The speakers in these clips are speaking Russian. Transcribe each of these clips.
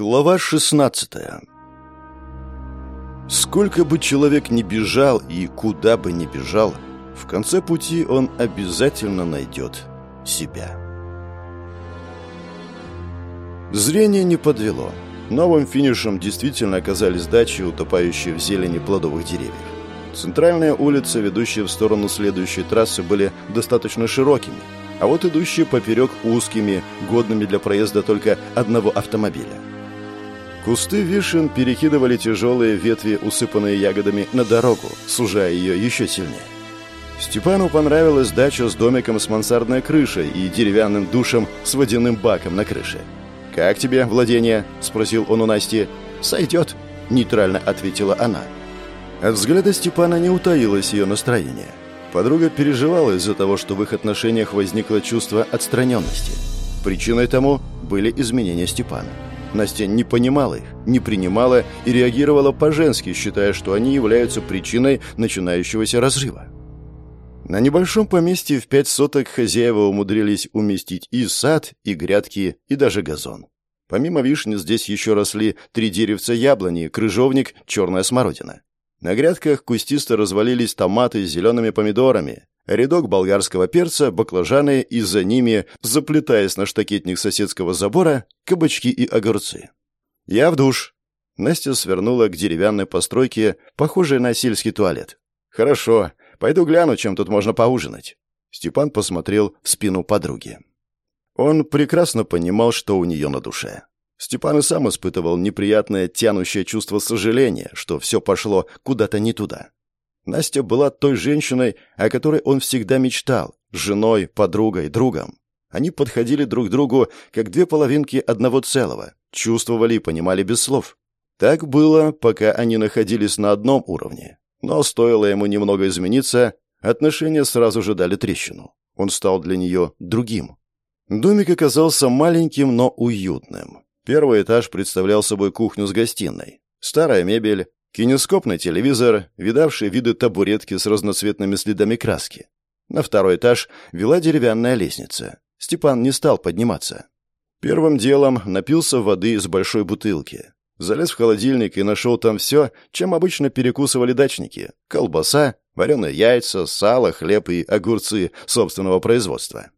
Глава 16 Сколько бы человек ни бежал и куда бы ни бежал, в конце пути он обязательно найдет себя. Зрение не подвело. Новым финишем действительно оказались дачи, утопающие в зелени плодовых деревьев. Центральные улицы, ведущие в сторону следующей трассы, были достаточно широкими, а вот идущие поперек узкими, годными для проезда только одного автомобиля. Кусты вишен перекидывали тяжелые ветви, усыпанные ягодами, на дорогу, сужая ее еще сильнее. Степану понравилась дача с домиком с мансардной крышей и деревянным душем с водяным баком на крыше. «Как тебе владение?» – спросил он у Насти. «Сойдет», – нейтрально ответила она. От взгляда Степана не утаилось ее настроение. Подруга переживала из-за того, что в их отношениях возникло чувство отстраненности. Причиной тому были изменения Степана. Настя не понимала их, не принимала и реагировала по-женски, считая, что они являются причиной начинающегося разрыва. На небольшом поместье в пять соток хозяева умудрились уместить и сад, и грядки, и даже газон. Помимо вишни здесь еще росли три деревца яблони, крыжовник, черная смородина. На грядках кустисто развалились томаты с зелеными помидорами, рядок болгарского перца, баклажаны и за ними, заплетаясь на штакетник соседского забора, кабачки и огурцы. «Я в душ». Настя свернула к деревянной постройке, похожей на сельский туалет. «Хорошо. Пойду гляну, чем тут можно поужинать». Степан посмотрел в спину подруги. Он прекрасно понимал, что у нее на душе. Степан и сам испытывал неприятное тянущее чувство сожаления, что все пошло куда-то не туда. Настя была той женщиной, о которой он всегда мечтал, женой, подругой, другом. Они подходили друг к другу, как две половинки одного целого, чувствовали и понимали без слов. Так было, пока они находились на одном уровне. Но стоило ему немного измениться, отношения сразу же дали трещину. Он стал для нее другим. Домик оказался маленьким, но уютным. Первый этаж представлял собой кухню с гостиной. Старая мебель, Кинескопный телевизор, видавший виды табуретки с разноцветными следами краски. На второй этаж вела деревянная лестница. Степан не стал подниматься. Первым делом напился воды из большой бутылки. Залез в холодильник и нашел там все, чем обычно перекусывали дачники. Колбаса, вареные яйца, сало, хлеб и огурцы собственного производства.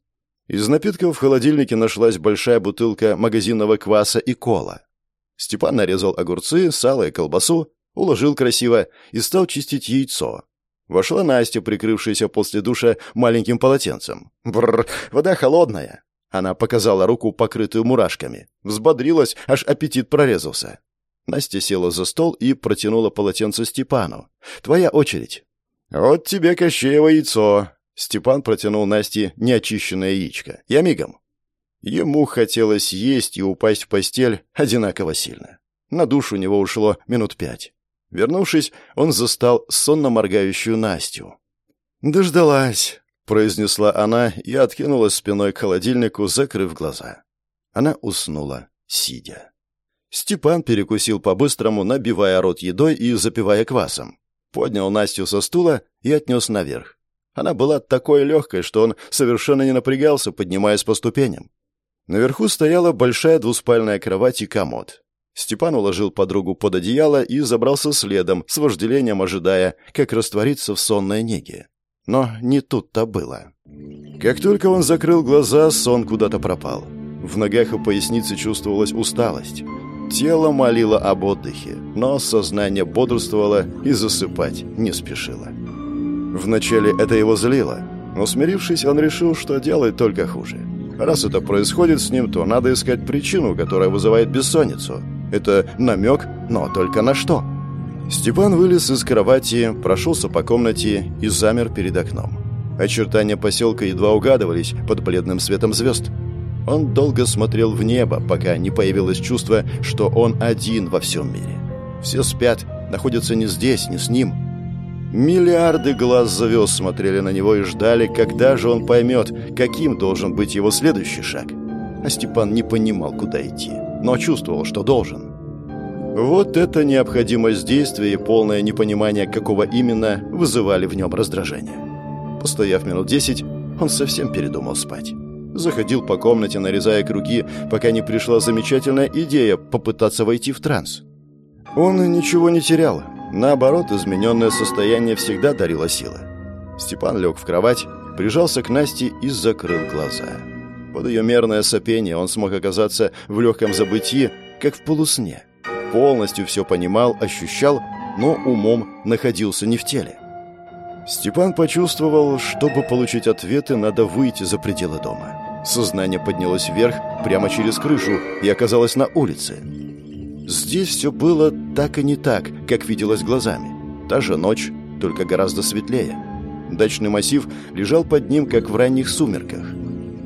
Из напитков в холодильнике нашлась большая бутылка магазинного кваса и кола. Степан нарезал огурцы, сало и колбасу, уложил красиво и стал чистить яйцо. Вошла Настя, прикрывшаяся после душа маленьким полотенцем. Бррр, вода холодная. Она показала руку, покрытую мурашками. Взбодрилась, аж аппетит прорезался. Настя села за стол и протянула полотенце Степану. «Твоя очередь». «Вот тебе Кощеево яйцо». Степан протянул Насте неочищенное яичко. «Я мигом». Ему хотелось есть и упасть в постель одинаково сильно. На душу у него ушло минут пять. Вернувшись, он застал сонно моргающую Настю. «Дождалась», — произнесла она и откинулась спиной к холодильнику, закрыв глаза. Она уснула, сидя. Степан перекусил по-быстрому, набивая рот едой и запивая квасом. Поднял Настю со стула и отнес наверх. Она была такой легкой, что он совершенно не напрягался, поднимаясь по ступеням. Наверху стояла большая двуспальная кровать и комод. Степан уложил подругу под одеяло и забрался следом, с вожделением ожидая, как раствориться в сонной неге. Но не тут-то было. Как только он закрыл глаза, сон куда-то пропал. В ногах и пояснице чувствовалась усталость. Тело молило об отдыхе, но сознание бодрствовало и засыпать не спешило. Вначале это его злило, но смирившись, он решил, что делает только хуже. Раз это происходит с ним, то надо искать причину, которая вызывает бессонницу. Это намек, но только на что? Степан вылез из кровати, прошелся по комнате и замер перед окном. Очертания поселка едва угадывались под бледным светом звезд. Он долго смотрел в небо, пока не появилось чувство, что он один во всем мире. Все спят, находятся не здесь, не с ним. Миллиарды глаз звезд смотрели на него и ждали, когда же он поймет, каким должен быть его следующий шаг. А Степан не понимал, куда идти но чувствовал, что должен. Вот это необходимость действия и полное непонимание, какого именно, вызывали в нем раздражение. Постояв минут десять, он совсем передумал спать. Заходил по комнате, нарезая круги, пока не пришла замечательная идея попытаться войти в транс. Он ничего не терял. Наоборот, измененное состояние всегда дарило силы. Степан лег в кровать, прижался к Насте и закрыл глаза. Под ее мерное сопение он смог оказаться в легком забытии, как в полусне. Полностью все понимал, ощущал, но умом находился не в теле. Степан почувствовал, чтобы получить ответы, надо выйти за пределы дома. Сознание поднялось вверх, прямо через крышу, и оказалось на улице. Здесь все было так и не так, как виделось глазами. Та же ночь, только гораздо светлее. Дачный массив лежал под ним, как в ранних сумерках.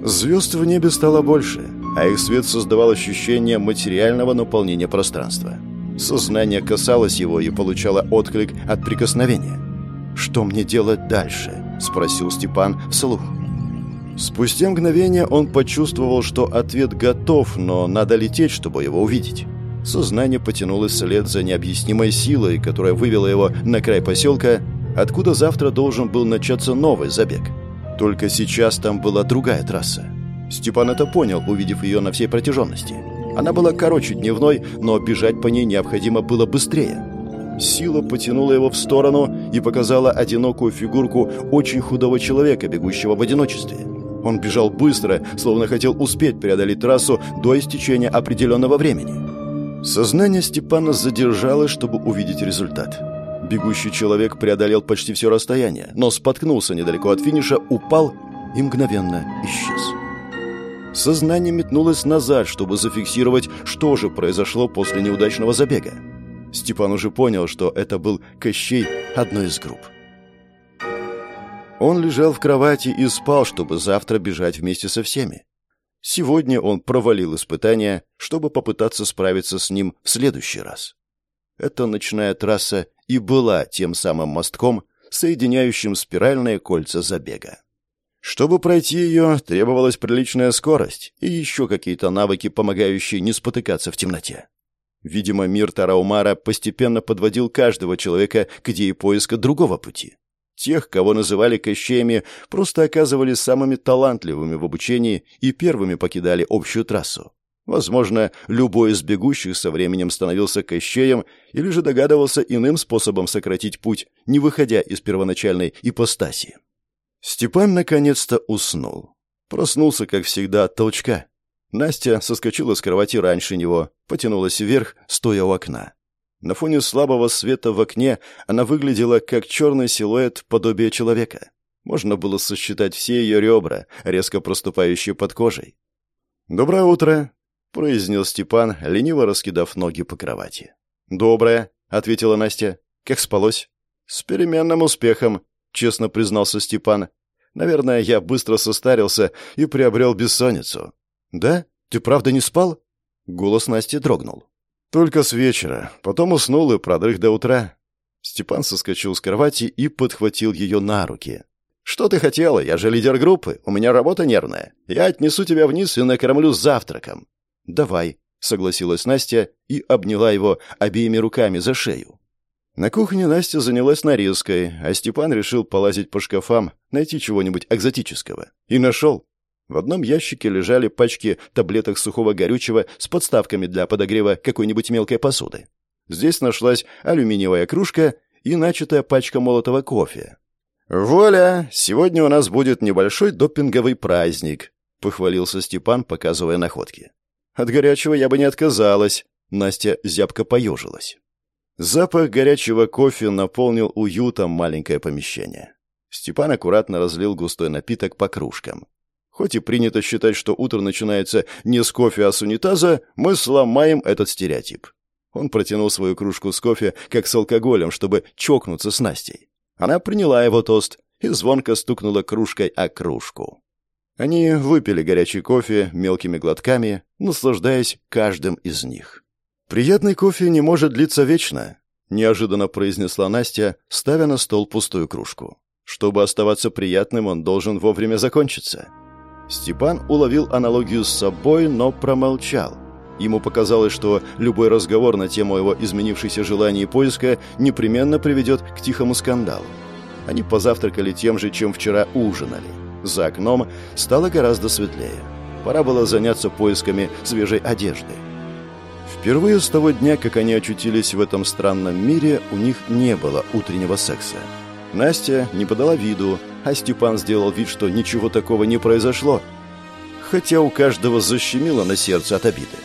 Звезд в небе стало больше, а их свет создавал ощущение материального наполнения пространства. Сознание касалось его и получало отклик от прикосновения. «Что мне делать дальше?» – спросил Степан вслух. Спустя мгновение он почувствовал, что ответ готов, но надо лететь, чтобы его увидеть. Сознание потянулось вслед за необъяснимой силой, которая вывела его на край поселка, откуда завтра должен был начаться новый забег. Только сейчас там была другая трасса. Степан это понял, увидев ее на всей протяженности. Она была короче дневной, но бежать по ней необходимо было быстрее. Сила потянула его в сторону и показала одинокую фигурку очень худого человека, бегущего в одиночестве. Он бежал быстро, словно хотел успеть преодолеть трассу до истечения определенного времени. Сознание Степана задержалось, чтобы увидеть результат. Бегущий человек преодолел почти все расстояние, но споткнулся недалеко от финиша, упал и мгновенно исчез. Сознание метнулось назад, чтобы зафиксировать, что же произошло после неудачного забега. Степан уже понял, что это был Кощей одной из групп. Он лежал в кровати и спал, чтобы завтра бежать вместе со всеми. Сегодня он провалил испытание, чтобы попытаться справиться с ним в следующий раз. Эта ночная трасса и была тем самым мостком, соединяющим спиральные кольца забега. Чтобы пройти ее, требовалась приличная скорость и еще какие-то навыки, помогающие не спотыкаться в темноте. Видимо, мир Тараумара постепенно подводил каждого человека к идее поиска другого пути. Тех, кого называли кощеями, просто оказывались самыми талантливыми в обучении и первыми покидали общую трассу. Возможно, любой из бегущих со временем становился кощеем или же догадывался иным способом сократить путь, не выходя из первоначальной ипостаси. Степан наконец-то уснул. Проснулся, как всегда, от толчка. Настя соскочила с кровати раньше него, потянулась вверх, стоя у окна. На фоне слабого света в окне она выглядела как черный силуэт подобия человека. Можно было сосчитать все ее ребра, резко проступающие под кожей. «Доброе утро», — произнес Степан, лениво раскидав ноги по кровати. «Доброе», — ответила Настя. «Как спалось?» «С переменным успехом», — честно признался Степан. «Наверное, я быстро состарился и приобрел бессонницу. «Да? Ты правда не спал?» Голос Насти дрогнул. «Только с вечера. Потом уснул и продрых до утра». Степан соскочил с кровати и подхватил ее на руки. «Что ты хотела? Я же лидер группы. У меня работа нервная. Я отнесу тебя вниз и накормлю завтраком». «Давай», — согласилась Настя и обняла его обеими руками за шею. На кухне Настя занялась нарезкой, а Степан решил полазить по шкафам, найти чего-нибудь экзотического. И нашел. В одном ящике лежали пачки таблеток сухого горючего с подставками для подогрева какой-нибудь мелкой посуды. Здесь нашлась алюминиевая кружка и начатая пачка молотого кофе. «Воля, сегодня у нас будет небольшой допинговый праздник», — похвалился Степан, показывая находки. «От горячего я бы не отказалась», — Настя зябко поежилась. Запах горячего кофе наполнил уютом маленькое помещение. Степан аккуратно разлил густой напиток по кружкам. Хоть и принято считать, что утро начинается не с кофе, а с унитаза, мы сломаем этот стереотип. Он протянул свою кружку с кофе, как с алкоголем, чтобы чокнуться с Настей. Она приняла его тост и звонко стукнула кружкой о кружку. Они выпили горячий кофе мелкими глотками, наслаждаясь каждым из них. «Приятный кофе не может длиться вечно», — неожиданно произнесла Настя, ставя на стол пустую кружку. «Чтобы оставаться приятным, он должен вовремя закончиться». Степан уловил аналогию с собой, но промолчал. Ему показалось, что любой разговор на тему его изменившейся желаний и поиска непременно приведет к тихому скандалу. Они позавтракали тем же, чем вчера ужинали. За окном стало гораздо светлее. Пора было заняться поисками свежей одежды. Впервые с того дня, как они очутились в этом странном мире, у них не было утреннего секса. Настя не подала виду, а Степан сделал вид, что ничего такого не произошло. Хотя у каждого защемило на сердце от обиды.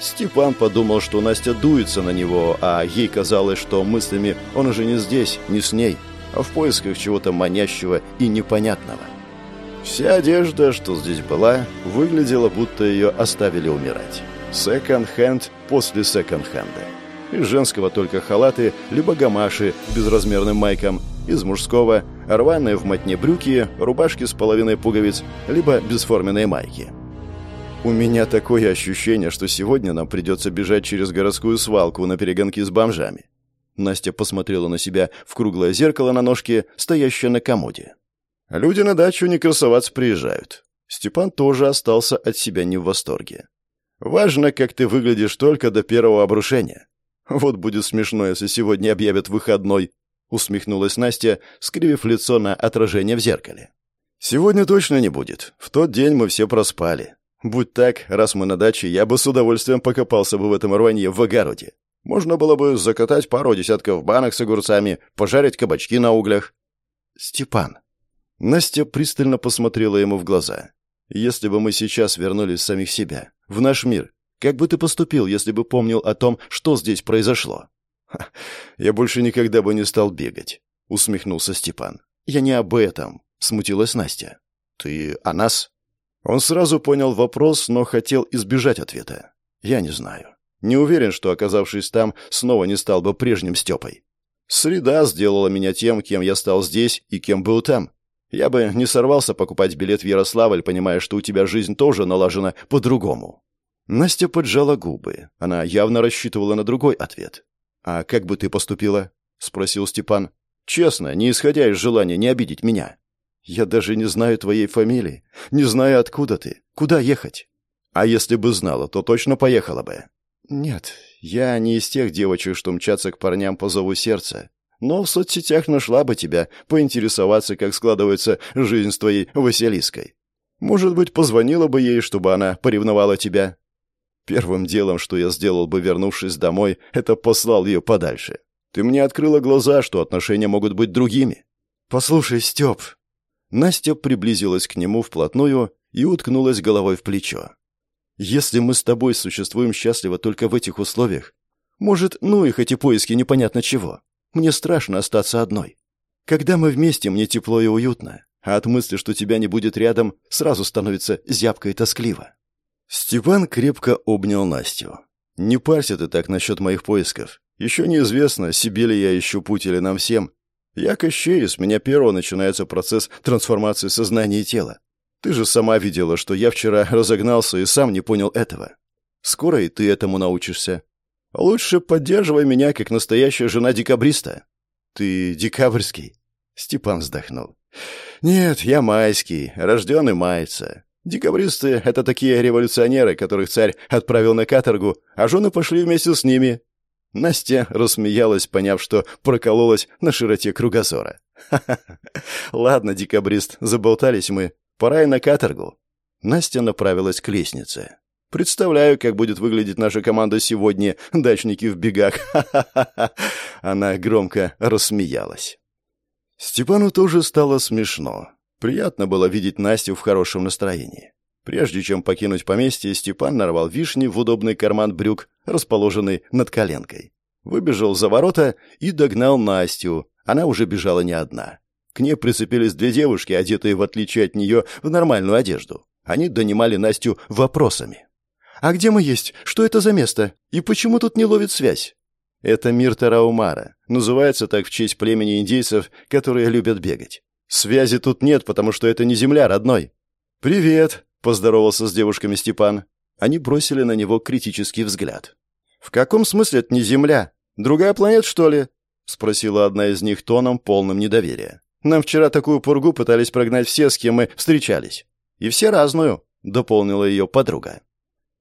Степан подумал, что Настя дуется на него, а ей казалось, что мыслями он уже не здесь, не с ней, а в поисках чего-то манящего и непонятного. Вся одежда, что здесь была, выглядела, будто ее оставили умирать. Секонд-хенд после секонд-хенда. Из женского только халаты, либо гамаши безразмерным майком, из мужского рваные в мотне брюки, рубашки с половиной пуговиц, либо бесформенные майки. У меня такое ощущение, что сегодня нам придется бежать через городскую свалку на перегонки с бомжами. Настя посмотрела на себя в круглое зеркало на ножке, стоящее на комоде. Люди на дачу не красоваться приезжают. Степан тоже остался от себя не в восторге. Важно, как ты выглядишь только до первого обрушения. Вот будет смешно, если сегодня объявят выходной, усмехнулась Настя, скривив лицо на отражение в зеркале. Сегодня точно не будет. В тот день мы все проспали. Будь так, раз мы на даче, я бы с удовольствием покопался бы в этом рванье в огороде. Можно было бы закатать пару десятков банок с огурцами, пожарить кабачки на углях. Степан. Настя пристально посмотрела ему в глаза. Если бы мы сейчас вернулись в самих себя, в наш мир, как бы ты поступил, если бы помнил о том, что здесь произошло? Я больше никогда бы не стал бегать, усмехнулся Степан. Я не об этом, смутилась Настя. Ты о нас? Он сразу понял вопрос, но хотел избежать ответа. Я не знаю. Не уверен, что, оказавшись там, снова не стал бы прежним Степой. Среда сделала меня тем, кем я стал здесь и кем был там. Я бы не сорвался покупать билет в Ярославль, понимая, что у тебя жизнь тоже налажена по-другому. Настя поджала губы. Она явно рассчитывала на другой ответ. «А как бы ты поступила?» — спросил Степан. «Честно, не исходя из желания не обидеть меня. Я даже не знаю твоей фамилии, не знаю, откуда ты, куда ехать. А если бы знала, то точно поехала бы». «Нет, я не из тех девочек, что мчатся к парням по зову сердца но в соцсетях нашла бы тебя, поинтересоваться, как складывается жизнь с твоей Василиской. Может быть, позвонила бы ей, чтобы она поревновала тебя. Первым делом, что я сделал бы, вернувшись домой, это послал ее подальше. Ты мне открыла глаза, что отношения могут быть другими. Послушай, Степ. Настя приблизилась к нему вплотную и уткнулась головой в плечо. Если мы с тобой существуем счастливо только в этих условиях, может, ну их эти поиски непонятно чего. Мне страшно остаться одной. Когда мы вместе, мне тепло и уютно, а от мысли, что тебя не будет рядом, сразу становится зябко и тоскливо». Степан крепко обнял Настю. «Не парься ты так насчет моих поисков. Еще неизвестно, себе ли я ищу путь или нам всем. Я Кощей, с меня первого начинается процесс трансформации сознания и тела. Ты же сама видела, что я вчера разогнался и сам не понял этого. Скоро и ты этому научишься. Лучше поддерживай меня, как настоящая жена декабриста. Ты декабрьский? Степан вздохнул. Нет, я майский, рожденный мается. Декабристы — это такие революционеры, которых царь отправил на каторгу, а жены пошли вместе с ними. Настя рассмеялась, поняв, что прокололась на широте кругозора. «Ха-ха-ха! Ладно, декабрист, заболтались мы. Пора и на каторгу». Настя направилась к лестнице. Представляю, как будет выглядеть наша команда сегодня, дачники в бегах. Она громко рассмеялась. Степану тоже стало смешно. Приятно было видеть Настю в хорошем настроении. Прежде чем покинуть поместье, Степан нарвал вишни в удобный карман брюк, расположенный над коленкой. Выбежал за ворота и догнал Настю. Она уже бежала не одна. К ней прицепились две девушки, одетые, в отличие от нее, в нормальную одежду. Они донимали Настю вопросами. «А где мы есть? Что это за место? И почему тут не ловит связь?» «Это мир Тараумара. Называется так в честь племени индейцев, которые любят бегать. Связи тут нет, потому что это не земля, родной». «Привет», — поздоровался с девушками Степан. Они бросили на него критический взгляд. «В каком смысле это не земля? Другая планета, что ли?» — спросила одна из них тоном, полным недоверия. «Нам вчера такую пургу пытались прогнать все, с кем мы встречались. И все разную», — дополнила ее подруга.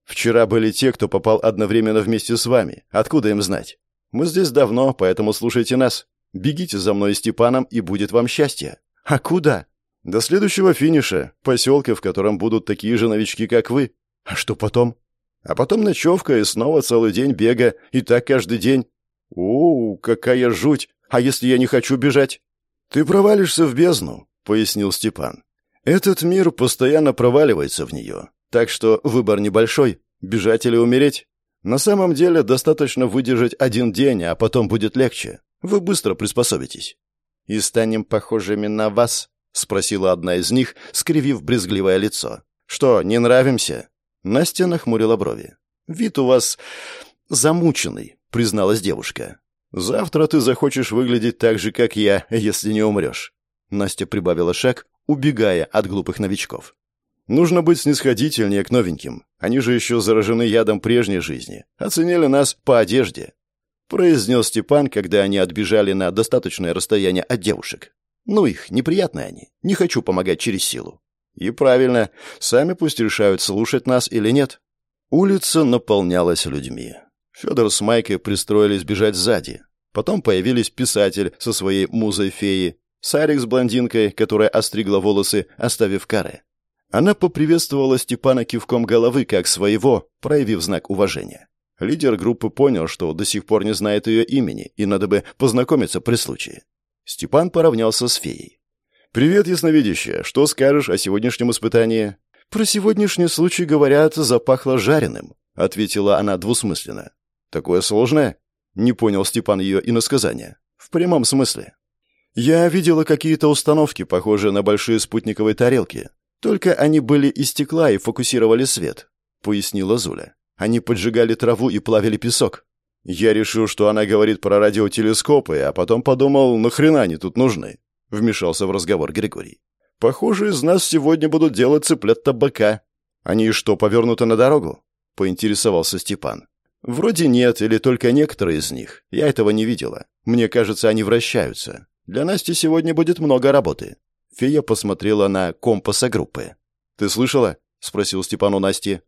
Вчера были те, кто попал одновременно вместе с вами. Откуда им знать? Мы здесь давно, поэтому слушайте нас. Бегите за мной, Степаном, и будет вам счастье. А куда? До следующего финиша, поселка, в котором будут такие же новички, как вы. А что потом? А потом ночевка и снова целый день бега, и так каждый день. О, какая жуть! А если я не хочу бежать? Ты провалишься в бездну, пояснил Степан. Этот мир постоянно проваливается в нее, так что выбор небольшой — бежать или умереть. На самом деле достаточно выдержать один день, а потом будет легче. Вы быстро приспособитесь. И станем похожими на вас, — спросила одна из них, скривив брезгливое лицо. «Что, не нравимся?» Настя нахмурила брови. «Вид у вас замученный», — призналась девушка. «Завтра ты захочешь выглядеть так же, как я, если не умрешь». Настя прибавила шаг, убегая от глупых новичков. «Нужно быть снисходительнее к новеньким. Они же еще заражены ядом прежней жизни. Оценили нас по одежде», — произнес Степан, когда они отбежали на достаточное расстояние от девушек. Ну их, неприятные они. Не хочу помогать через силу. И правильно, сами пусть решают, слушать нас или нет. Улица наполнялась людьми. Федор с Майкой пристроились бежать сзади. Потом появились писатель со своей музой-феей, Сарик с блондинкой, которая остригла волосы, оставив каре. Она поприветствовала Степана кивком головы как своего, проявив знак уважения. Лидер группы понял, что до сих пор не знает ее имени, и надо бы познакомиться при случае. Степан поравнялся с феей. «Привет, ясновидящая. Что скажешь о сегодняшнем испытании?» «Про сегодняшний случай, говорят, запахло жареным», — ответила она двусмысленно. «Такое сложное?» — не понял Степан ее иносказания. «В прямом смысле». «Я видела какие-то установки, похожие на большие спутниковые тарелки. Только они были из стекла и фокусировали свет», — пояснила Зуля. «Они поджигали траву и плавили песок. Я решил, что она говорит про радиотелескопы, а потом подумал, нахрена они тут нужны? Вмешался в разговор Григорий. Похоже, из нас сегодня будут делать цыплят табака. Они что, повернуты на дорогу? Поинтересовался Степан. Вроде нет, или только некоторые из них. Я этого не видела. Мне кажется, они вращаются. Для Насти сегодня будет много работы. Фея посмотрела на компаса группы. «Ты слышала?» — спросил Степан у Насти.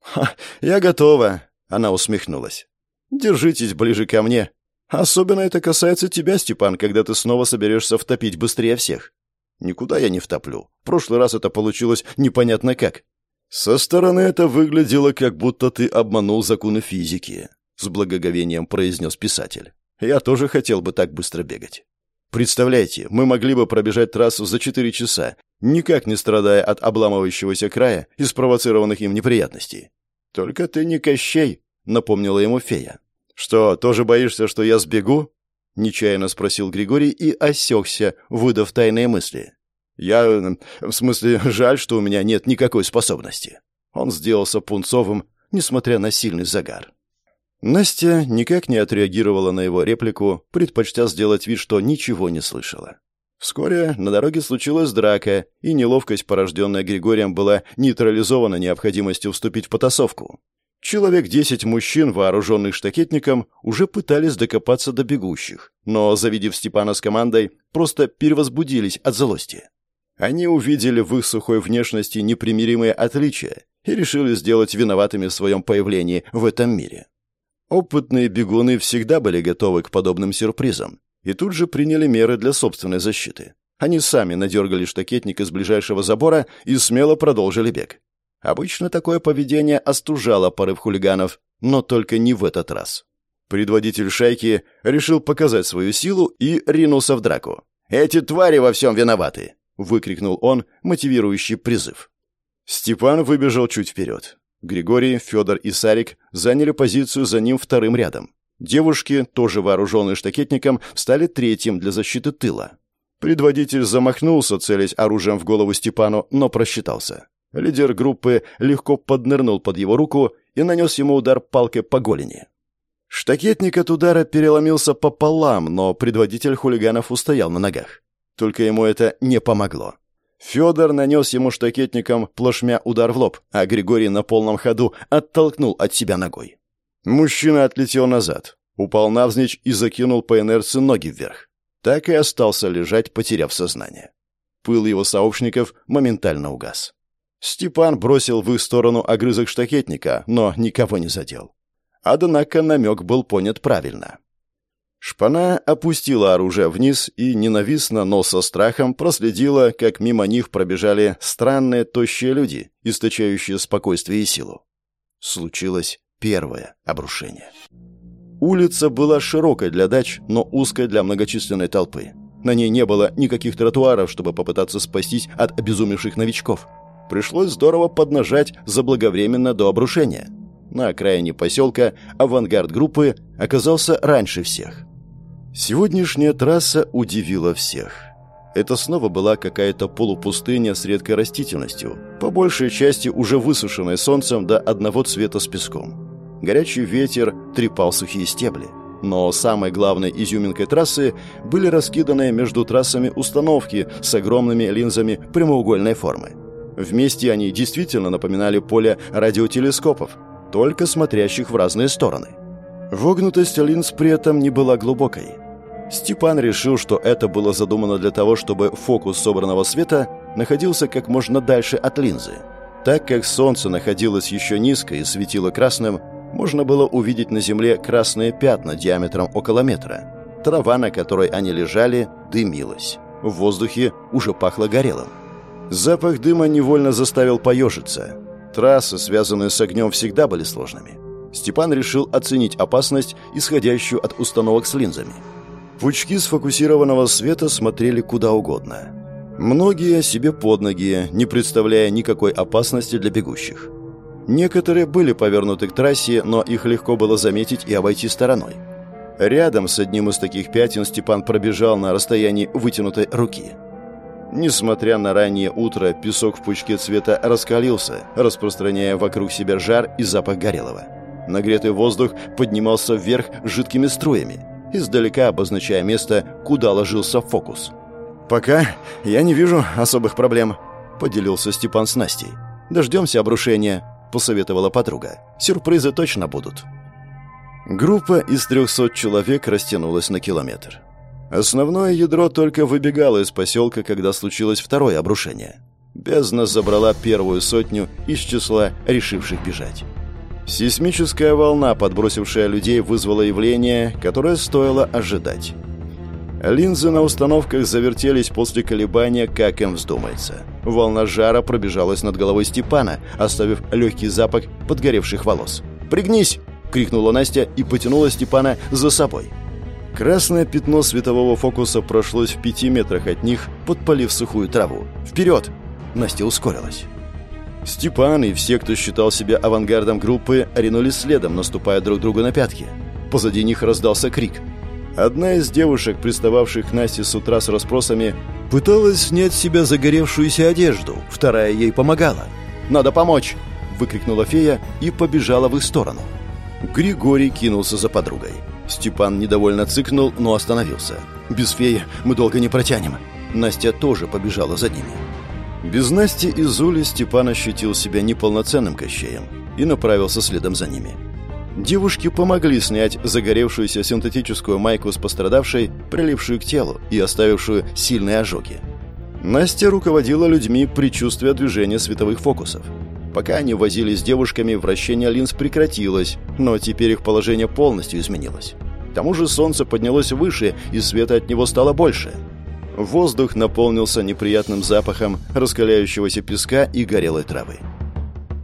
«Ха, я готова», — она усмехнулась. Держитесь ближе ко мне. Особенно это касается тебя, Степан, когда ты снова соберешься втопить быстрее всех. Никуда я не втоплю. В прошлый раз это получилось непонятно как. Со стороны это выглядело, как будто ты обманул законы физики, с благоговением произнес писатель. Я тоже хотел бы так быстро бегать. Представляете, мы могли бы пробежать трассу за четыре часа, никак не страдая от обламывающегося края и спровоцированных им неприятностей. Только ты не Кощей, напомнила ему фея. «Что, тоже боишься, что я сбегу?» — нечаянно спросил Григорий и осекся, выдав тайные мысли. «Я... в смысле, жаль, что у меня нет никакой способности». Он сделался пунцовым, несмотря на сильный загар. Настя никак не отреагировала на его реплику, предпочтя сделать вид, что ничего не слышала. Вскоре на дороге случилась драка, и неловкость, порожденная Григорием, была нейтрализована необходимостью вступить в потасовку. Человек десять мужчин, вооруженных штакетником, уже пытались докопаться до бегущих, но, завидев Степана с командой, просто перевозбудились от злости. Они увидели в их сухой внешности непримиримые отличия и решили сделать виноватыми в своем появлении в этом мире. Опытные бегуны всегда были готовы к подобным сюрпризам и тут же приняли меры для собственной защиты. Они сами надергали штакетник из ближайшего забора и смело продолжили бег. Обычно такое поведение остужало порыв хулиганов, но только не в этот раз. Предводитель шайки решил показать свою силу и ринулся в драку. «Эти твари во всем виноваты!» — выкрикнул он, мотивирующий призыв. Степан выбежал чуть вперед. Григорий, Федор и Сарик заняли позицию за ним вторым рядом. Девушки, тоже вооруженные штакетником, встали третьим для защиты тыла. Предводитель замахнулся, целясь оружием в голову Степану, но просчитался. Лидер группы легко поднырнул под его руку и нанес ему удар палкой по голени. Штакетник от удара переломился пополам, но предводитель хулиганов устоял на ногах. Только ему это не помогло. Федор нанес ему штакетником плашмя удар в лоб, а Григорий на полном ходу оттолкнул от себя ногой. Мужчина отлетел назад, упал навзничь и закинул по инерции ноги вверх. Так и остался лежать, потеряв сознание. Пыл его сообщников моментально угас. Степан бросил в их сторону огрызок штакетника, но никого не задел. Однако намек был понят правильно. Шпана опустила оружие вниз и ненавистно, но со страхом проследила, как мимо них пробежали странные тощие люди, источающие спокойствие и силу. Случилось первое обрушение. Улица была широкой для дач, но узкой для многочисленной толпы. На ней не было никаких тротуаров, чтобы попытаться спастись от обезумевших новичков. Пришлось здорово поднажать заблаговременно до обрушения. На окраине поселка авангард группы оказался раньше всех. Сегодняшняя трасса удивила всех. Это снова была какая-то полупустыня с редкой растительностью, по большей части уже высушенной солнцем до одного цвета с песком. Горячий ветер трепал сухие стебли. Но самой главной изюминкой трассы были раскиданные между трассами установки с огромными линзами прямоугольной формы. Вместе они действительно напоминали поле радиотелескопов, только смотрящих в разные стороны. Вогнутость линз при этом не была глубокой. Степан решил, что это было задумано для того, чтобы фокус собранного света находился как можно дальше от линзы. Так как солнце находилось еще низко и светило красным, можно было увидеть на земле красные пятна диаметром около метра. Трава, на которой они лежали, дымилась. В воздухе уже пахло горелым. Запах дыма невольно заставил поежиться. Трассы, связанные с огнем, всегда были сложными. Степан решил оценить опасность, исходящую от установок с линзами. Пучки сфокусированного света смотрели куда угодно. Многие себе под ноги, не представляя никакой опасности для бегущих. Некоторые были повернуты к трассе, но их легко было заметить и обойти стороной. Рядом с одним из таких пятен Степан пробежал на расстоянии вытянутой руки. Несмотря на раннее утро, песок в пучке цвета раскалился, распространяя вокруг себя жар и запах горелого. Нагретый воздух поднимался вверх жидкими струями, издалека обозначая место, куда ложился фокус. «Пока я не вижу особых проблем», — поделился Степан с Настей. «Дождемся обрушения», — посоветовала подруга. «Сюрпризы точно будут». Группа из трехсот человек растянулась на километр. Основное ядро только выбегало из поселка, когда случилось второе обрушение. Бездна забрала первую сотню из числа решивших бежать. Сейсмическая волна, подбросившая людей, вызвала явление, которое стоило ожидать. Линзы на установках завертелись после колебания, как им вздумается. Волна жара пробежалась над головой Степана, оставив легкий запах подгоревших волос. «Пригнись!» — крикнула Настя и потянула Степана за собой. Красное пятно светового фокуса прошлось в пяти метрах от них, подпалив сухую траву. «Вперед!» Настя ускорилась. Степан и все, кто считал себя авангардом группы, ринулись следом, наступая друг другу на пятки. Позади них раздался крик. Одна из девушек, пристававших к Насте с утра с расспросами, пыталась снять с себя загоревшуюся одежду, вторая ей помогала. «Надо помочь!» – выкрикнула фея и побежала в их сторону. Григорий кинулся за подругой. Степан недовольно цыкнул, но остановился. «Без феи мы долго не протянем». Настя тоже побежала за ними. Без Насти и Зули Степан ощутил себя неполноценным кощеем и направился следом за ними. Девушки помогли снять загоревшуюся синтетическую майку с пострадавшей, прилившую к телу и оставившую сильные ожоги. Настя руководила людьми предчувствия движения световых фокусов. Пока они возились с девушками, вращение линз прекратилось, но теперь их положение полностью изменилось. К тому же солнце поднялось выше, и света от него стало больше. Воздух наполнился неприятным запахом раскаляющегося песка и горелой травы.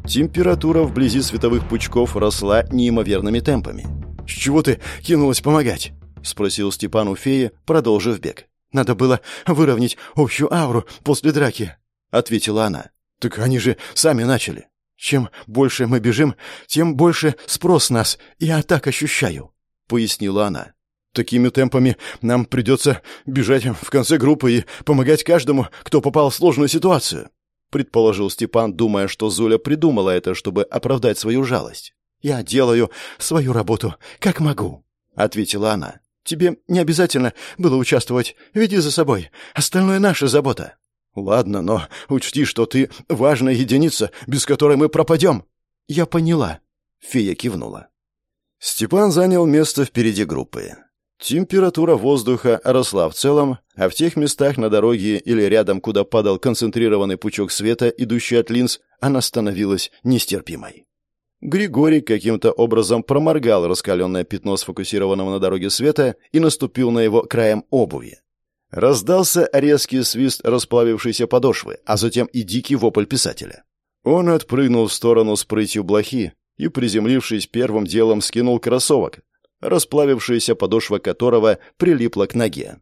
Температура вблизи световых пучков росла неимоверными темпами. «С чего ты кинулась помогать?» — спросил Степан у феи, продолжив бег. «Надо было выровнять общую ауру после драки», — ответила она. «Так они же сами начали. Чем больше мы бежим, тем больше спрос нас, я так ощущаю», — пояснила она. «Такими темпами нам придется бежать в конце группы и помогать каждому, кто попал в сложную ситуацию», — предположил Степан, думая, что Зуля придумала это, чтобы оправдать свою жалость. «Я делаю свою работу, как могу», — ответила она. «Тебе не обязательно было участвовать. Веди за собой. Остальное наша забота». «Ладно, но учти, что ты важная единица, без которой мы пропадем». «Я поняла», — фея кивнула. Степан занял место впереди группы. Температура воздуха росла в целом, а в тех местах на дороге или рядом, куда падал концентрированный пучок света, идущий от линз, она становилась нестерпимой. Григорий каким-то образом проморгал раскаленное пятно сфокусированного на дороге света и наступил на его краем обуви. Раздался резкий свист расплавившейся подошвы, а затем и дикий вопль писателя. Он отпрыгнул в сторону с прытью блохи и, приземлившись первым делом, скинул кроссовок, расплавившаяся подошва которого прилипла к ноге.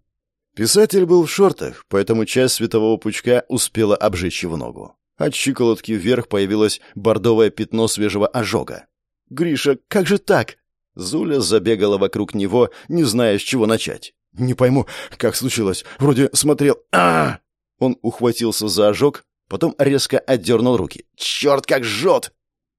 Писатель был в шортах, поэтому часть светового пучка успела обжечь его ногу. От щиколотки вверх появилось бордовое пятно свежего ожога. «Гриша, как же так?» Зуля забегала вокруг него, не зная, с чего начать. «Не пойму, как случилось. Вроде смотрел... а, Он ухватился за ожог, потом резко отдернул руки. «Черт, как жжет!»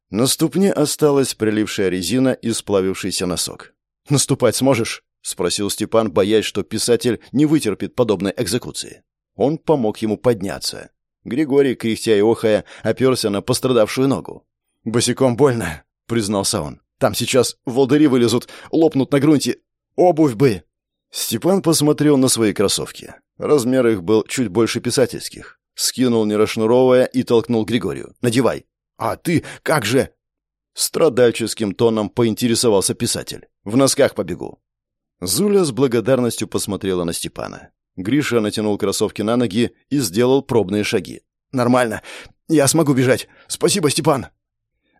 На ступне осталась прилившая резина и сплавившийся носок. «Наступать сможешь?» — спросил Степан, боясь, что писатель не вытерпит подобной экзекуции. Он помог ему подняться. Григорий, кряхтя и охая, оперся на пострадавшую ногу. «Босиком больно», — признался он. «Там сейчас волдыри вылезут, лопнут на грунте. Обувь бы!» Степан посмотрел на свои кроссовки. Размер их был чуть больше писательских. Скинул, не и толкнул Григорию. «Надевай!» «А ты как же?» Страдальческим тоном поинтересовался писатель. «В носках побегу». Зуля с благодарностью посмотрела на Степана. Гриша натянул кроссовки на ноги и сделал пробные шаги. «Нормально. Я смогу бежать. Спасибо, Степан».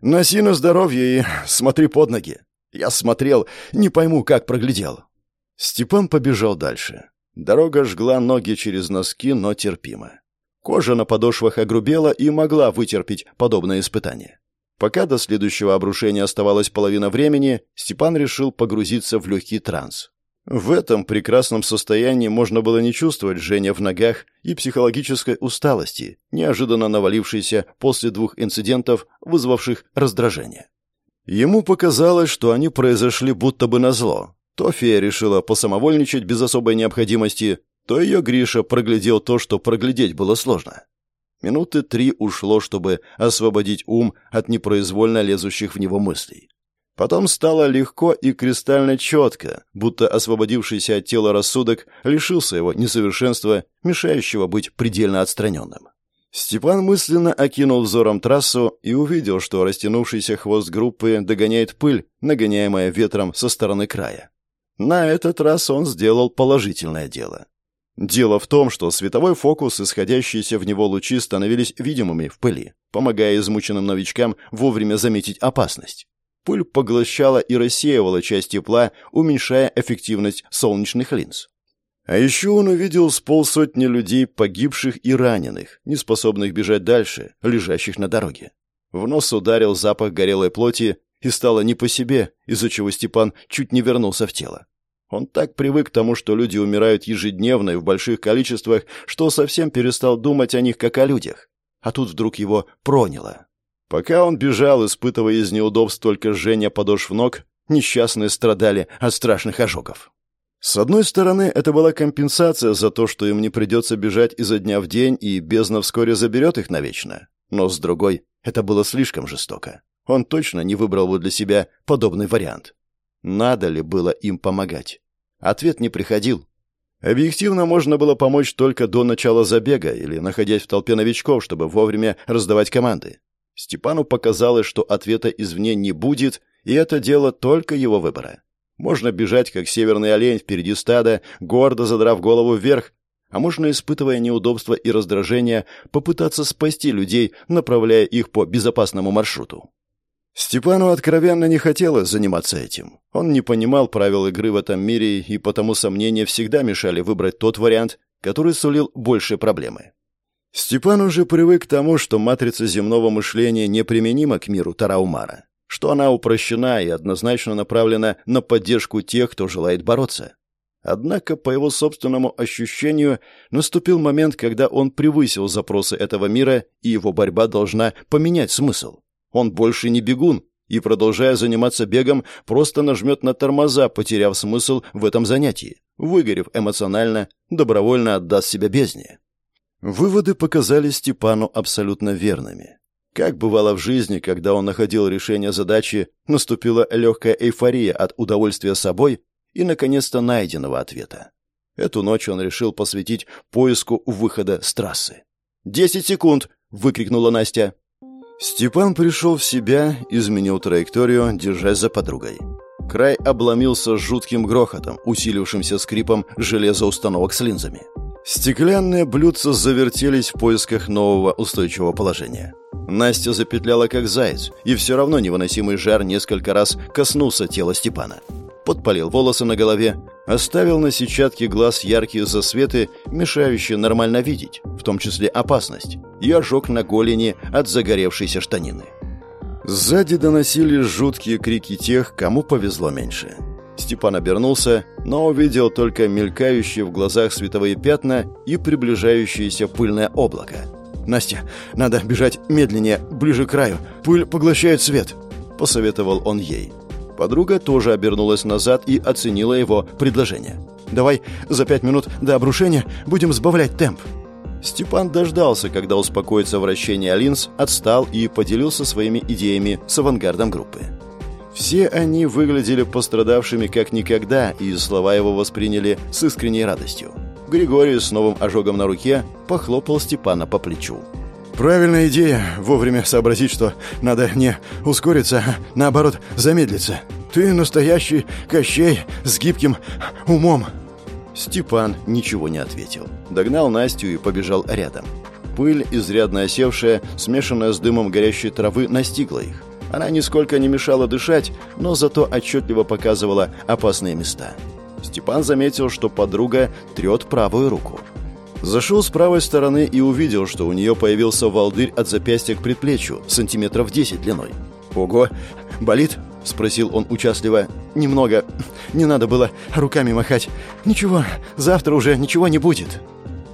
«Носи на здоровье и смотри под ноги». Я смотрел, не пойму, как проглядел. Степан побежал дальше. Дорога жгла ноги через носки, но терпимо. Кожа на подошвах огрубела и могла вытерпеть подобное испытание. Пока до следующего обрушения оставалась половина времени, Степан решил погрузиться в легкий транс. В этом прекрасном состоянии можно было не чувствовать жжения в ногах и психологической усталости, неожиданно навалившейся после двух инцидентов, вызвавших раздражение. Ему показалось, что они произошли будто бы назло. То фея решила посамовольничать без особой необходимости, то ее Гриша проглядел то, что проглядеть было сложно. Минуты три ушло, чтобы освободить ум от непроизвольно лезущих в него мыслей. Потом стало легко и кристально четко, будто освободившийся от тела рассудок лишился его несовершенства, мешающего быть предельно отстраненным. Степан мысленно окинул взором трассу и увидел, что растянувшийся хвост группы догоняет пыль, нагоняемая ветром со стороны края. На этот раз он сделал положительное дело. Дело в том, что световой фокус, исходящиеся в него лучи, становились видимыми в пыли, помогая измученным новичкам вовремя заметить опасность. Пыль поглощала и рассеивала часть тепла, уменьшая эффективность солнечных линз. А еще он увидел с полсотни людей, погибших и раненых, не способных бежать дальше, лежащих на дороге. В нос ударил запах горелой плоти, и стало не по себе, из-за чего Степан чуть не вернулся в тело. Он так привык к тому, что люди умирают ежедневно и в больших количествах, что совсем перестал думать о них как о людях. А тут вдруг его проняло. Пока он бежал, испытывая из неудобств только жжение подошв ног, несчастные страдали от страшных ожогов. С одной стороны, это была компенсация за то, что им не придется бежать изо дня в день, и бездна вскоре заберет их навечно. Но с другой, это было слишком жестоко. Он точно не выбрал бы для себя подобный вариант. Надо ли было им помогать? Ответ не приходил. Объективно можно было помочь только до начала забега или находясь в толпе новичков, чтобы вовремя раздавать команды. Степану показалось, что ответа извне не будет, и это дело только его выбора. Можно бежать, как северный олень впереди стада, гордо задрав голову вверх, а можно, испытывая неудобства и раздражение, попытаться спасти людей, направляя их по безопасному маршруту. Степану откровенно не хотелось заниматься этим. Он не понимал правил игры в этом мире, и потому сомнения всегда мешали выбрать тот вариант, который сулил больше проблемы. Степан уже привык к тому, что матрица земного мышления неприменима к миру Тараумара, что она упрощена и однозначно направлена на поддержку тех, кто желает бороться. Однако, по его собственному ощущению, наступил момент, когда он превысил запросы этого мира, и его борьба должна поменять смысл. Он больше не бегун и, продолжая заниматься бегом, просто нажмет на тормоза, потеряв смысл в этом занятии, выгорев эмоционально, добровольно отдаст себя бездне. Выводы показали Степану абсолютно верными. Как бывало в жизни, когда он находил решение задачи, наступила легкая эйфория от удовольствия собой и, наконец-то, найденного ответа. Эту ночь он решил посвятить поиску выхода с трассы. «Десять секунд!» — выкрикнула Настя. Степан пришел в себя, изменил траекторию, держась за подругой. Край обломился жутким грохотом, усилившимся скрипом железоустановок с линзами. Стеклянные блюдца завертелись в поисках нового устойчивого положения. Настя запетляла как заяц, и все равно невыносимый жар несколько раз коснулся тела Степана. Подпалил волосы на голове, оставил на сетчатке глаз яркие засветы, мешающие нормально видеть, в том числе опасность, и ожог на голени от загоревшейся штанины. Сзади доносились жуткие крики тех, кому повезло меньше. Степан обернулся, но увидел только мелькающие в глазах световые пятна и приближающееся пыльное облако. «Настя, надо бежать медленнее, ближе к краю. Пыль поглощает свет», — посоветовал он ей. Подруга тоже обернулась назад и оценила его предложение. «Давай за пять минут до обрушения будем сбавлять темп». Степан дождался, когда успокоится вращение линз, отстал и поделился своими идеями с авангардом группы. Все они выглядели пострадавшими как никогда, и слова его восприняли с искренней радостью. Григорий с новым ожогом на руке похлопал Степана по плечу. «Правильная идея — вовремя сообразить, что надо не ускориться, а наоборот замедлиться. Ты настоящий Кощей с гибким умом». Степан ничего не ответил. Догнал Настю и побежал рядом. Пыль, изрядно осевшая, смешанная с дымом горящей травы, настигла их. Она нисколько не мешала дышать, но зато отчетливо показывала опасные места. Степан заметил, что подруга трет правую руку. Зашел с правой стороны и увидел, что у нее появился волдырь от запястья к предплечью, сантиметров 10 длиной. «Ого! Болит?» — спросил он участливо. «Немного. Не надо было руками махать. Ничего, завтра уже ничего не будет».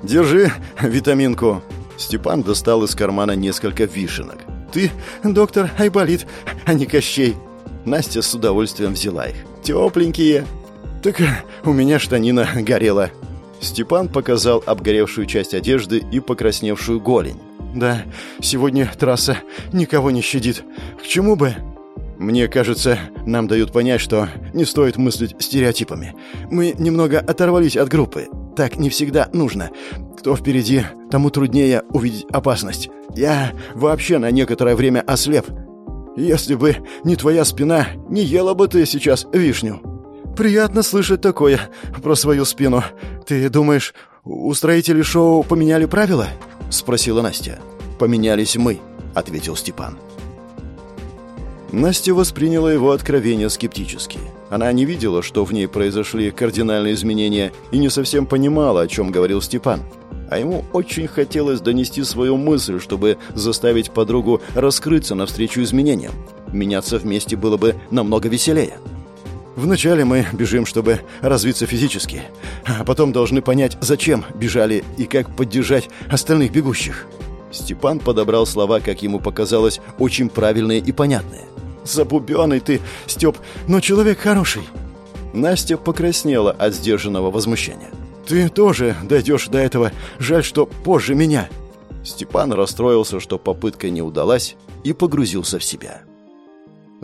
«Держи витаминку». Степан достал из кармана несколько вишенок. «Ты, доктор Айболит, а не Кощей». Настя с удовольствием взяла их. «Тепленькие». «Так у меня штанина горела». Степан показал обгоревшую часть одежды и покрасневшую голень. «Да, сегодня трасса никого не щадит. К чему бы?» «Мне кажется, нам дают понять, что не стоит мыслить стереотипами. Мы немного оторвались от группы. Так не всегда нужно. Кто впереди, тому труднее увидеть опасность. Я вообще на некоторое время ослеп. Если бы не твоя спина, не ела бы ты сейчас вишню. Приятно слышать такое про свою спину. Ты думаешь, устроители шоу поменяли правила? Спросила Настя. Поменялись мы, ответил Степан. Настя восприняла его откровение скептически. Она не видела, что в ней произошли кардинальные изменения, и не совсем понимала, о чем говорил Степан. А ему очень хотелось донести свою мысль, чтобы заставить подругу раскрыться навстречу изменениям. Меняться вместе было бы намного веселее. Вначале мы бежим, чтобы развиться физически, а потом должны понять, зачем бежали и как поддержать остальных бегущих. Степан подобрал слова, как ему показалось, очень правильные и понятные. Забубенный ты, Степ, но человек хороший. Настя покраснела от сдержанного возмущения. Ты тоже дойдешь до этого. Жаль, что позже меня. Степан расстроился, что попытка не удалась, и погрузился в себя.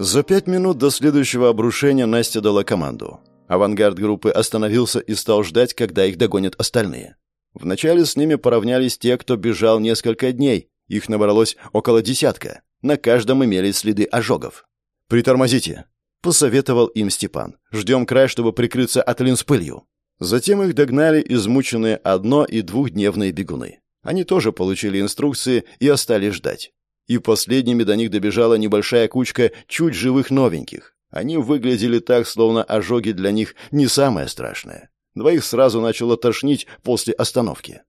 За пять минут до следующего обрушения Настя дала команду. Авангард группы остановился и стал ждать, когда их догонят остальные. Вначале с ними поравнялись те, кто бежал несколько дней. Их набралось около десятка. На каждом имелись следы ожогов. «Притормозите», — посоветовал им Степан. «Ждем край, чтобы прикрыться от лин с пылью». Затем их догнали измученные одно- и двухдневные бегуны. Они тоже получили инструкции и остались ждать. И последними до них добежала небольшая кучка чуть живых новеньких. Они выглядели так, словно ожоги для них не самое страшное. Двоих сразу начало тошнить после остановки.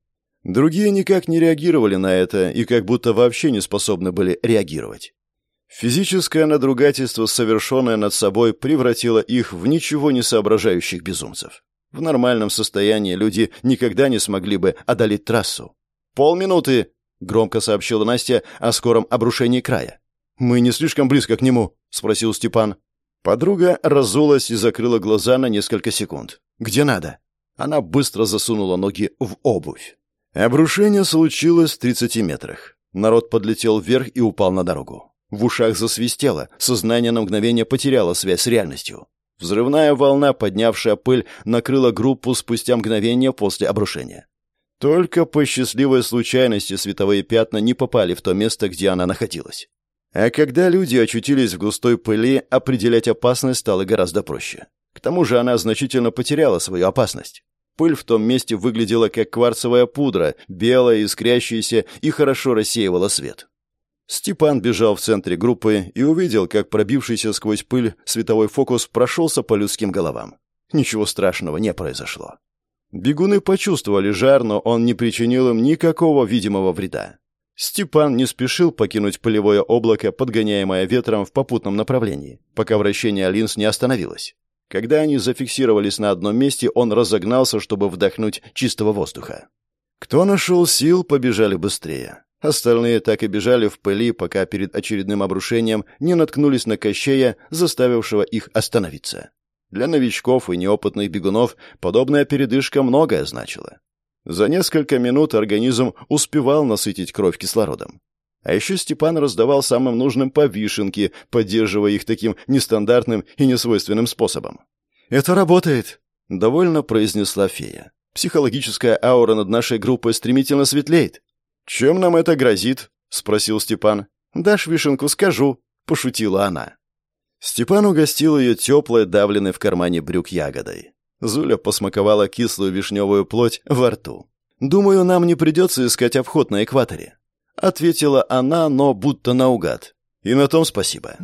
Другие никак не реагировали на это и как будто вообще не способны были реагировать. Физическое надругательство, совершенное над собой, превратило их в ничего не соображающих безумцев. В нормальном состоянии люди никогда не смогли бы одолеть трассу. «Полминуты!» — громко сообщила Настя о скором обрушении края. «Мы не слишком близко к нему?» — спросил Степан. Подруга разулась и закрыла глаза на несколько секунд. «Где надо?» Она быстро засунула ноги в обувь. Обрушение случилось в 30 метрах. Народ подлетел вверх и упал на дорогу. В ушах засвистело, сознание на мгновение потеряло связь с реальностью. Взрывная волна, поднявшая пыль, накрыла группу спустя мгновение после обрушения. Только по счастливой случайности световые пятна не попали в то место, где она находилась. А когда люди очутились в густой пыли, определять опасность стало гораздо проще. К тому же она значительно потеряла свою опасность. Пыль в том месте выглядела как кварцевая пудра, белая, искрящаяся и хорошо рассеивала свет. Степан бежал в центре группы и увидел, как пробившийся сквозь пыль световой фокус прошелся по людским головам. Ничего страшного не произошло. Бегуны почувствовали жар, но он не причинил им никакого видимого вреда. Степан не спешил покинуть полевое облако, подгоняемое ветром в попутном направлении, пока вращение линз не остановилось. Когда они зафиксировались на одном месте, он разогнался, чтобы вдохнуть чистого воздуха. Кто нашел сил, побежали быстрее. Остальные так и бежали в пыли, пока перед очередным обрушением не наткнулись на Кощея, заставившего их остановиться. Для новичков и неопытных бегунов подобная передышка многое значила. За несколько минут организм успевал насытить кровь кислородом. А еще Степан раздавал самым нужным по вишенке, поддерживая их таким нестандартным и несвойственным способом. «Это работает», — довольно произнесла фея. «Психологическая аура над нашей группой стремительно светлеет. «Чем нам это грозит?» — спросил Степан. «Дашь вишенку, скажу», — пошутила она. Степан угостил ее теплой, давленной в кармане брюк ягодой. Зуля посмаковала кислую вишневую плоть во рту. «Думаю, нам не придется искать обход на экваторе», — ответила она, но будто наугад. «И на том спасибо».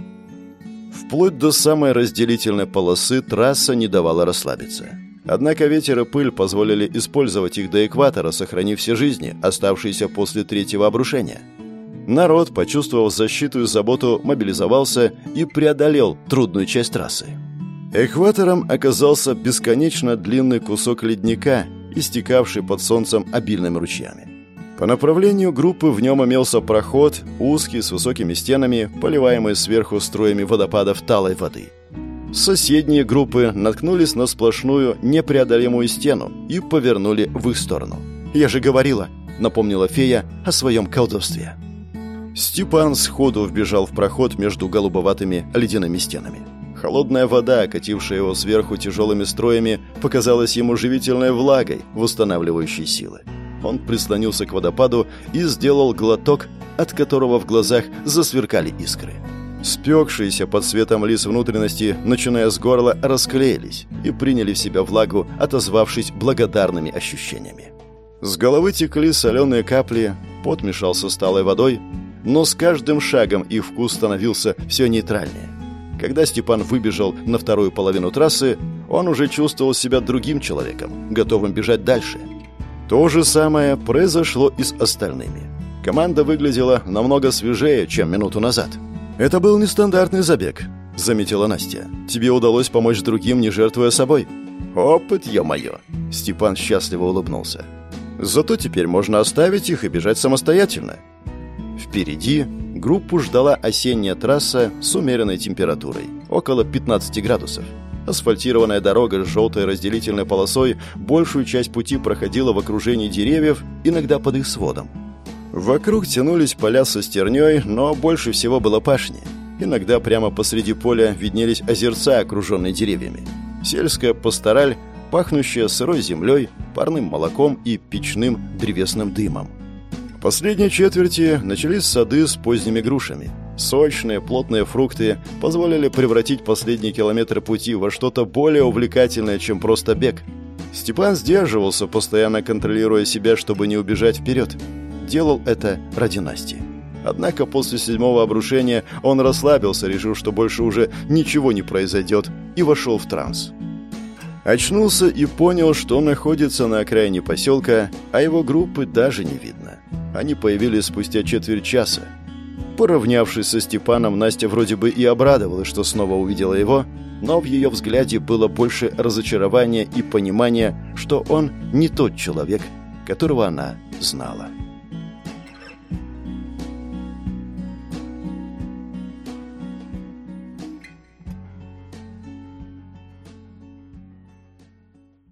Вплоть до самой разделительной полосы трасса не давала расслабиться. Однако ветер и пыль позволили использовать их до экватора, сохранив все жизни, оставшиеся после третьего обрушения. Народ, почувствовав защиту и заботу, мобилизовался и преодолел трудную часть трассы. Экватором оказался бесконечно длинный кусок ледника, истекавший под солнцем обильными ручьями. По направлению группы в нем имелся проход, узкий, с высокими стенами, поливаемый сверху струями водопадов талой воды – Соседние группы наткнулись на сплошную непреодолимую стену и повернули в их сторону. «Я же говорила», — напомнила фея о своем колдовстве. Степан сходу вбежал в проход между голубоватыми ледяными стенами. Холодная вода, окатившая его сверху тяжелыми строями, показалась ему живительной влагой, восстанавливающей силы. Он прислонился к водопаду и сделал глоток, от которого в глазах засверкали искры. Спекшиеся под светом лис внутренности, начиная с горла, расклеились и приняли в себя влагу, отозвавшись благодарными ощущениями. С головы текли соленые капли, пот мешался с талой водой, но с каждым шагом их вкус становился все нейтральнее. Когда Степан выбежал на вторую половину трассы, он уже чувствовал себя другим человеком, готовым бежать дальше. То же самое произошло и с остальными. Команда выглядела намного свежее, чем минуту назад – «Это был нестандартный забег», — заметила Настя. «Тебе удалось помочь другим, не жертвуя собой». «Опыт, ё-моё!» Степан счастливо улыбнулся. «Зато теперь можно оставить их и бежать самостоятельно». Впереди группу ждала осенняя трасса с умеренной температурой, около 15 градусов. Асфальтированная дорога с желтой разделительной полосой большую часть пути проходила в окружении деревьев, иногда под их сводом. Вокруг тянулись поля со стерней, но больше всего было пашни. Иногда прямо посреди поля виднелись озерца, окруженные деревьями. Сельская пастораль, пахнущая сырой землей, парным молоком и печным древесным дымом. Последней четверти начались сады с поздними грушами. Сочные, плотные фрукты позволили превратить последние километры пути во что-то более увлекательное, чем просто бег. Степан сдерживался, постоянно контролируя себя, чтобы не убежать вперед делал это ради Насти. Однако после седьмого обрушения он расслабился, решив, что больше уже ничего не произойдет, и вошел в транс. Очнулся и понял, что находится на окраине поселка, а его группы даже не видно. Они появились спустя четверть часа. Поравнявшись со Степаном, Настя вроде бы и обрадовалась, что снова увидела его, но в ее взгляде было больше разочарования и понимания, что он не тот человек, которого она знала.